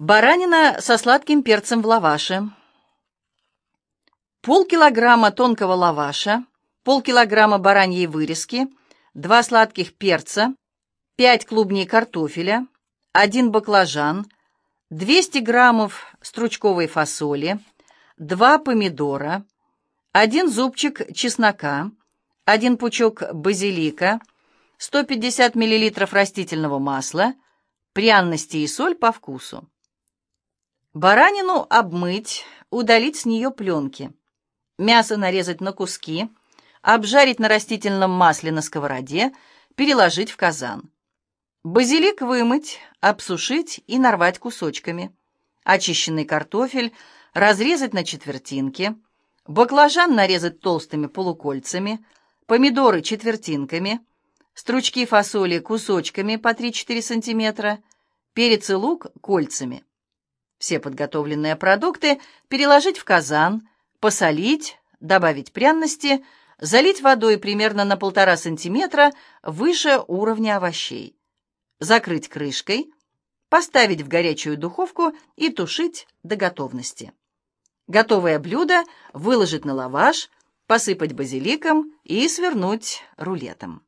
Баранина со сладким перцем в лаваше. Полкилограмма тонкого лаваша, полкилограмма бараньей вырезки, два сладких перца, пять клубней картофеля, один баклажан, 200 граммов стручковой фасоли, два помидора, один зубчик чеснока, один пучок базилика, 150 миллилитров растительного масла, пряности и соль по вкусу. Баранину обмыть, удалить с нее пленки. Мясо нарезать на куски, обжарить на растительном масле на сковороде, переложить в казан. Базилик вымыть, обсушить и нарвать кусочками. Очищенный картофель разрезать на четвертинки. Баклажан нарезать толстыми полукольцами. Помидоры четвертинками. Стручки фасоли кусочками по 3-4 см. Перец и лук кольцами. Все подготовленные продукты переложить в казан, посолить, добавить пряности, залить водой примерно на полтора сантиметра выше уровня овощей. Закрыть крышкой, поставить в горячую духовку и тушить до готовности. Готовое блюдо выложить на лаваш, посыпать базиликом и свернуть рулетом.